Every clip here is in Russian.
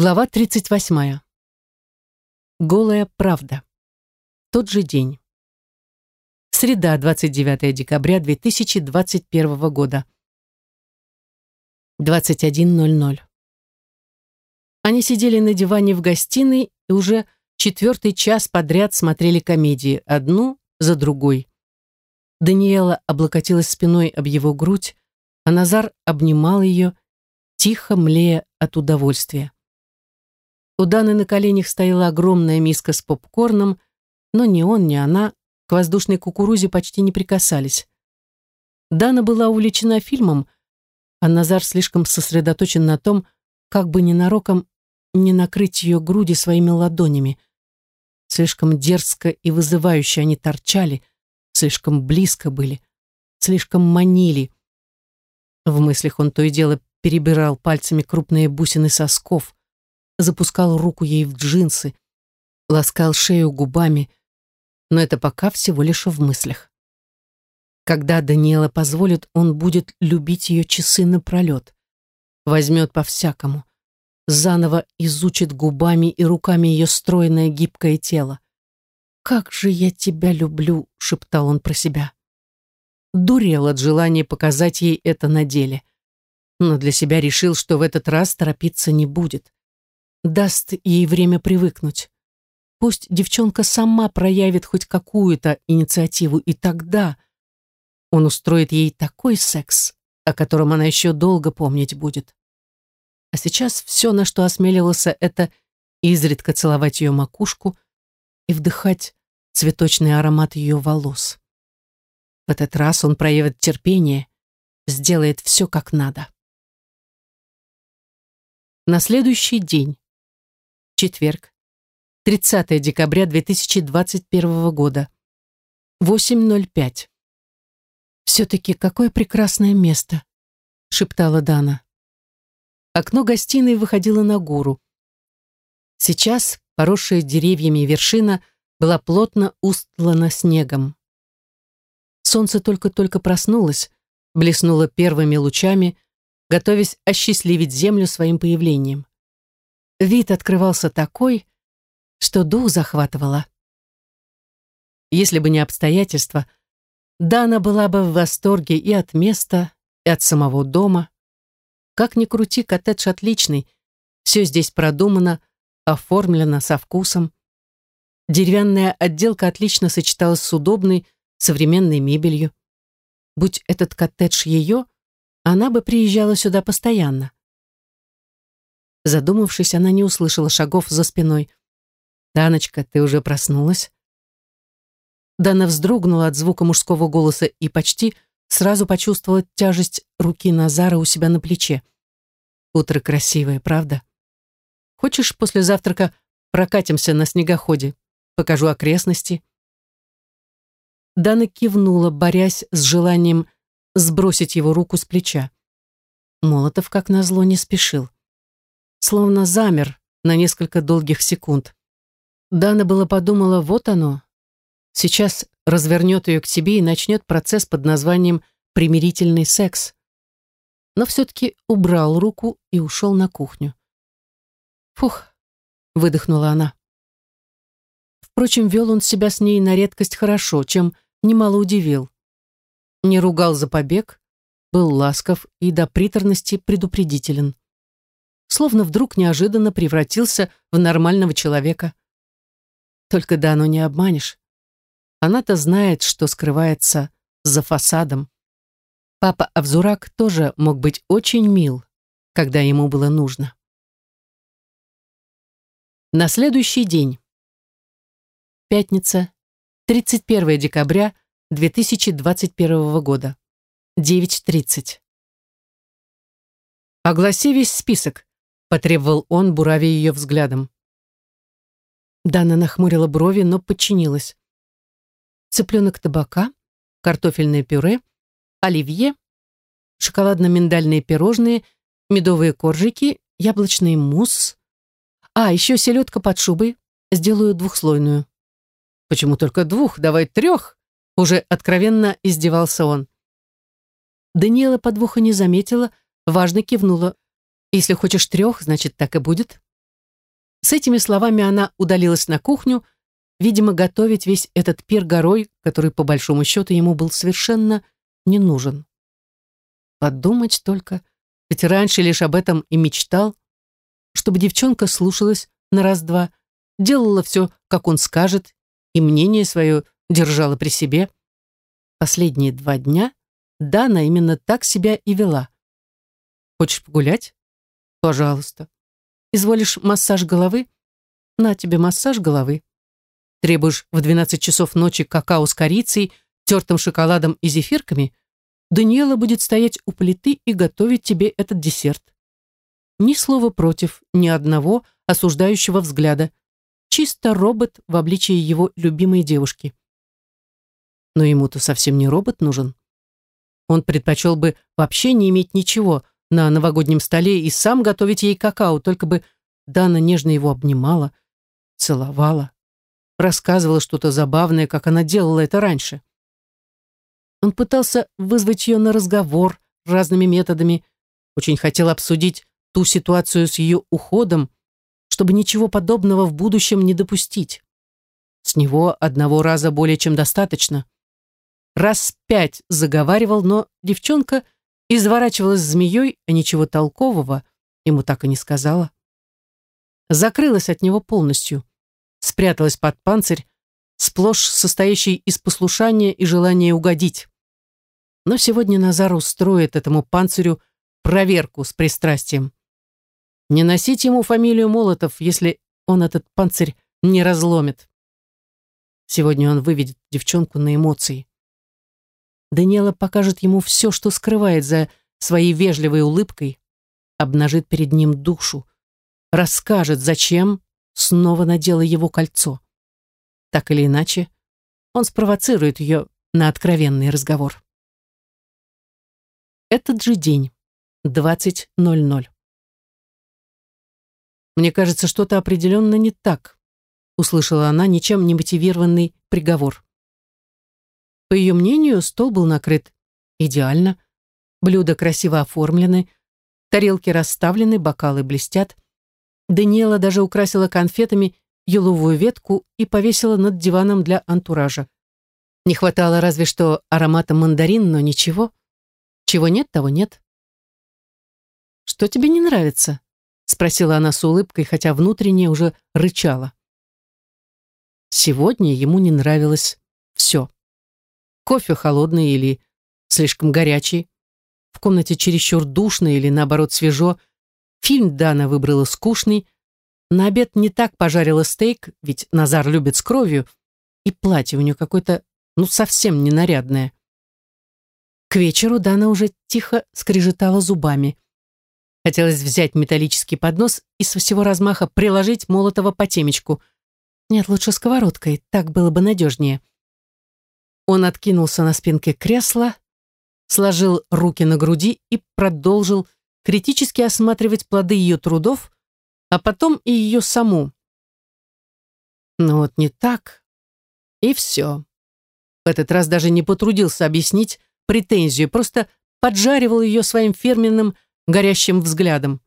Глава 38. Голая правда. Тот же день. Среда, 29 декабря 2021 года. 21.00. Они сидели на диване в гостиной и уже четвертый час подряд смотрели комедии, одну за другой. Даниэла облокотилась спиной об его грудь, а Назар обнимал ее, тихо млея от удовольствия. У Даны на коленях стояла огромная миска с попкорном, но ни он, ни она к воздушной кукурузе почти не прикасались. Дана была увлечена фильмом, а Назар слишком сосредоточен на том, как бы ненароком не накрыть ее груди своими ладонями. Слишком дерзко и вызывающе они торчали, слишком близко были, слишком манили. В мыслях он то и дело перебирал пальцами крупные бусины сосков, запускал руку ей в джинсы, ласкал шею губами, но это пока всего лишь в мыслях. Когда Даниэла позволит, он будет любить ее часы напролет, возьмет по-всякому, заново изучит губами и руками ее стройное гибкое тело. «Как же я тебя люблю!» — шептал он про себя. Дурел от желания показать ей это на деле. Но для себя решил, что в этот раз торопиться не будет даст ей время привыкнуть. Пусть девчонка сама проявит хоть какую-то инициативу, и тогда он устроит ей такой секс, о котором она еще долго помнить будет. А сейчас все, на что осмеливался, это изредка целовать ее макушку и вдыхать цветочный аромат ее волос. В этот раз он проявит терпение, сделает все как надо. На следующий день Четверг. 30 декабря 2021 года. 8.05. «Все-таки какое прекрасное место», — шептала Дана. Окно гостиной выходило на гору. Сейчас поросшая деревьями вершина была плотно устлана снегом. Солнце только-только проснулось, блеснуло первыми лучами, готовясь осчастливить землю своим появлением. Вид открывался такой, что дух захватывало. Если бы не обстоятельства, Дана была бы в восторге и от места, и от самого дома. Как ни крути, коттедж отличный, все здесь продумано, оформлено со вкусом. Деревянная отделка отлично сочеталась с удобной, современной мебелью. Будь этот коттедж ее, она бы приезжала сюда постоянно. Задумавшись, она не услышала шагов за спиной. «Даночка, ты уже проснулась?» Дана вздрогнула от звука мужского голоса и почти сразу почувствовала тяжесть руки Назара у себя на плече. «Утро красивое, правда? Хочешь, после завтрака прокатимся на снегоходе? Покажу окрестности?» Дана кивнула, борясь с желанием сбросить его руку с плеча. Молотов, как назло, не спешил словно замер на несколько долгих секунд. Дана было подумала, вот оно. Сейчас развернет ее к себе и начнет процесс под названием «примирительный секс». Но все-таки убрал руку и ушел на кухню. «Фух», — выдохнула она. Впрочем, вел он себя с ней на редкость хорошо, чем немало удивил. Не ругал за побег, был ласков и до приторности предупредителен словно вдруг неожиданно превратился в нормального человека. Только Дану не обманешь. Она-то знает, что скрывается за фасадом. Папа Авзурак тоже мог быть очень мил, когда ему было нужно. На следующий день. Пятница, 31 декабря 2021 года. 9.30. Огласи весь список потребовал он, буравя ее взглядом. Дана нахмурила брови, но подчинилась. Цыпленок табака, картофельное пюре, оливье, шоколадно-миндальные пирожные, медовые коржики, яблочный мусс. А, еще селедка под шубой. Сделаю двухслойную. Почему только двух? Давай трех. Уже откровенно издевался он. Даниэла подвоха не заметила, важно кивнула. Если хочешь трех, значит, так и будет. С этими словами она удалилась на кухню, видимо, готовить весь этот пир горой, который, по большому счету, ему был совершенно не нужен. Подумать только, ведь раньше лишь об этом и мечтал, чтобы девчонка слушалась на раз-два, делала все, как он скажет, и мнение свое держала при себе. Последние два дня Дана именно так себя и вела. Хочешь погулять? Пожалуйста. Изволишь массаж головы? На тебе массаж головы. Требуешь в 12 часов ночи какао с корицей, тертым шоколадом и зефирками? Даниэла будет стоять у плиты и готовить тебе этот десерт. Ни слова против, ни одного осуждающего взгляда. Чисто робот в обличии его любимой девушки. Но ему-то совсем не робот нужен. Он предпочел бы вообще не иметь ничего на новогоднем столе и сам готовить ей какао, только бы Дана нежно его обнимала, целовала, рассказывала что-то забавное, как она делала это раньше. Он пытался вызвать ее на разговор разными методами, очень хотел обсудить ту ситуацию с ее уходом, чтобы ничего подобного в будущем не допустить. С него одного раза более чем достаточно. Раз пять заговаривал, но девчонка изворачивалась змеей, а ничего толкового ему так и не сказала. Закрылась от него полностью, спряталась под панцирь, сплошь состоящий из послушания и желания угодить. Но сегодня Назар устроит этому панцирю проверку с пристрастием. Не носить ему фамилию Молотов, если он этот панцирь не разломит. Сегодня он выведет девчонку на эмоции. Даниэла покажет ему все, что скрывает за своей вежливой улыбкой, обнажит перед ним душу, расскажет, зачем снова надела его кольцо. Так или иначе, он спровоцирует ее на откровенный разговор. Этот же день, 20.00. «Мне кажется, что-то определенно не так», услышала она ничем не мотивированный приговор. По ее мнению, стол был накрыт идеально, блюда красиво оформлены, тарелки расставлены, бокалы блестят. Даниэла даже украсила конфетами еловую ветку и повесила над диваном для антуража. Не хватало разве что аромата мандарин, но ничего. Чего нет, того нет. «Что тебе не нравится?» спросила она с улыбкой, хотя внутренне уже рычала. Сегодня ему не нравилось все. Кофе холодный или слишком горячий, в комнате чересчур душно или наоборот свежо, фильм Дана выбрала скучный, на обед не так пожарила стейк, ведь Назар любит с кровью, и платье у нее какое-то, ну, совсем не нарядное. К вечеру Дана уже тихо скрежетала зубами. Хотелось взять металлический поднос и со всего размаха приложить Молотова по темечку. Нет, лучше сковородкой, так было бы надежнее. Он откинулся на спинке кресла, сложил руки на груди и продолжил критически осматривать плоды ее трудов, а потом и ее саму. Но вот не так. И все. В этот раз даже не потрудился объяснить претензию, просто поджаривал ее своим фирменным горящим взглядом.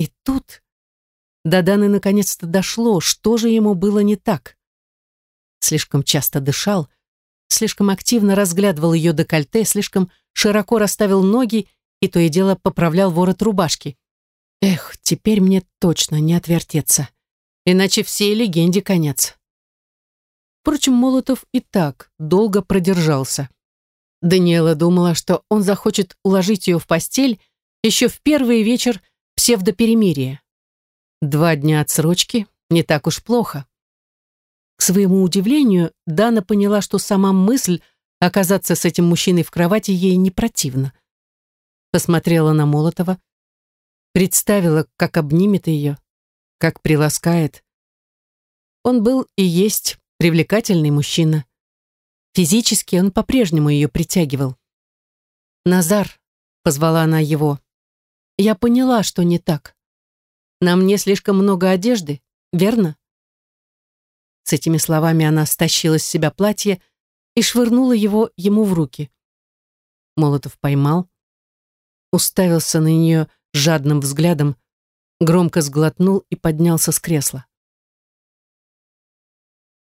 И тут до Даны наконец-то дошло, что же ему было не так. Слишком часто дышал, слишком активно разглядывал ее декольте, слишком широко расставил ноги и то и дело поправлял ворот рубашки. Эх, теперь мне точно не отвертеться, иначе всей легенде конец. Впрочем, Молотов и так долго продержался. Даниэла думала, что он захочет уложить ее в постель еще в первый вечер псевдоперемирия. Два дня отсрочки не так уж плохо. К своему удивлению, Дана поняла, что сама мысль оказаться с этим мужчиной в кровати ей не противна. Посмотрела на Молотова, представила, как обнимет ее, как приласкает. Он был и есть привлекательный мужчина. Физически он по-прежнему ее притягивал. «Назар», — позвала она его, я поняла, что не так. На мне слишком много одежды, верно? С этими словами она стащила с себя платье и швырнула его ему в руки. Молотов поймал, уставился на нее жадным взглядом, Громко сглотнул и поднялся с кресла.